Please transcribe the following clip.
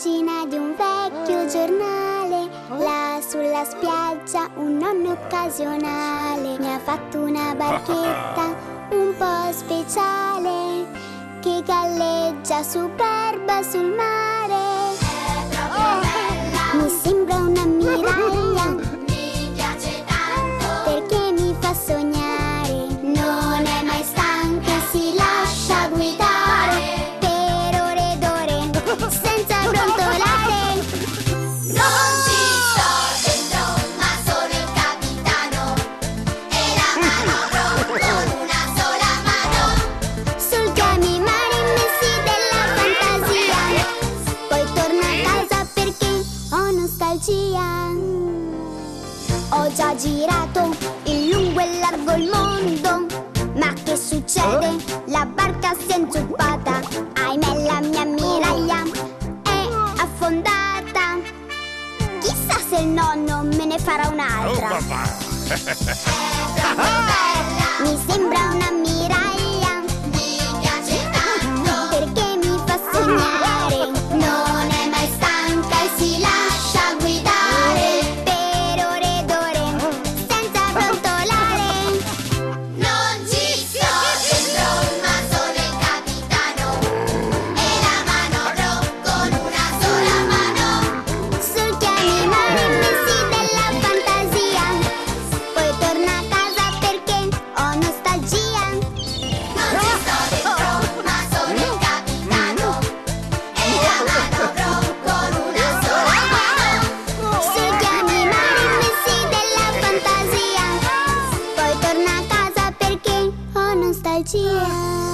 pagina di un vecchio giornale, là sulla spiaggia un nonno occasionale mi ha fatto una barchetta un po' speciale che galleggia superba sul mare. Ho già girato in lungo e largo il mondo. Ma che succede? La barca si è inzuppata. Ahimè la mia ammiraglia è affondata. Chissà se il nonno me ne farà un'altra. Mi sembra un'ammiraglia 再见。